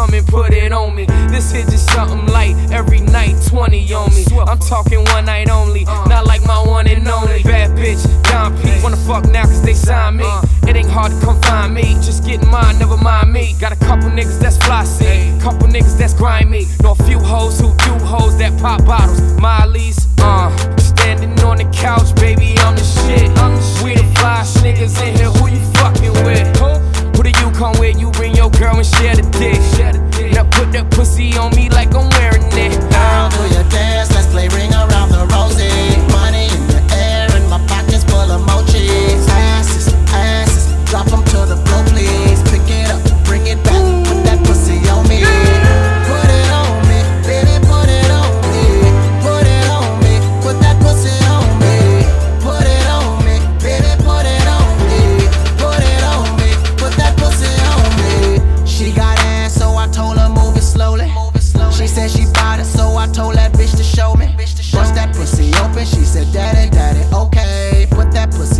come and put it on me. This here just something light, every night 20 on me. I'm talking one night only, uh. not like my one and only. Bad bitch, Don Wanna fuck now cause they signed me. Uh. It ain't hard to come find me, just get mine, never mind me. Got a couple niggas that's flossy, couple niggas that's grimy. Know a few hoes who do hoes that pop bottles. Miley's. uh, standing on the couch, baby, I'm the shit. See on me like said she bought it, so I told that bitch to show me. Bust that pussy open, she said, Daddy, Daddy, okay. Put that pussy